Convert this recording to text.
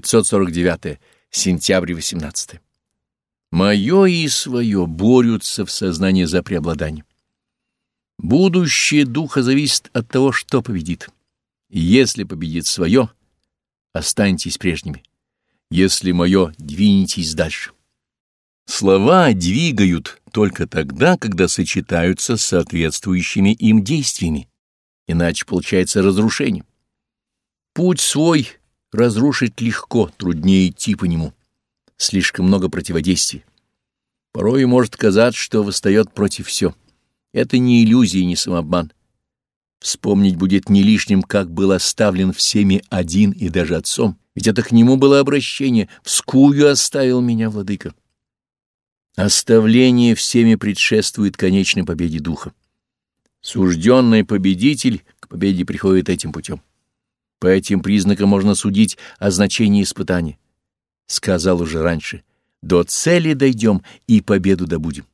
549. Сентябрь 18. Мое и свое борются в сознании за преобладание. Будущее духа зависит от того, что победит. Если победит свое, останьтесь прежними. Если мое, двинетесь дальше. Слова двигают только тогда, когда сочетаются с соответствующими им действиями, иначе получается разрушение. Путь свой разрушить легко, труднее идти по нему. Слишком много противодействий. Порой может казаться, что восстает против все. Это не иллюзия не самообман. Вспомнить будет не лишним, как был оставлен всеми один и даже отцом, ведь это к нему было обращение «вскую оставил меня, владыка». Оставление всеми предшествует конечной победе духа. Сужденный победитель к победе приходит этим путем. По этим признакам можно судить о значении испытания. Сказал уже раньше, до цели дойдем и победу добудем.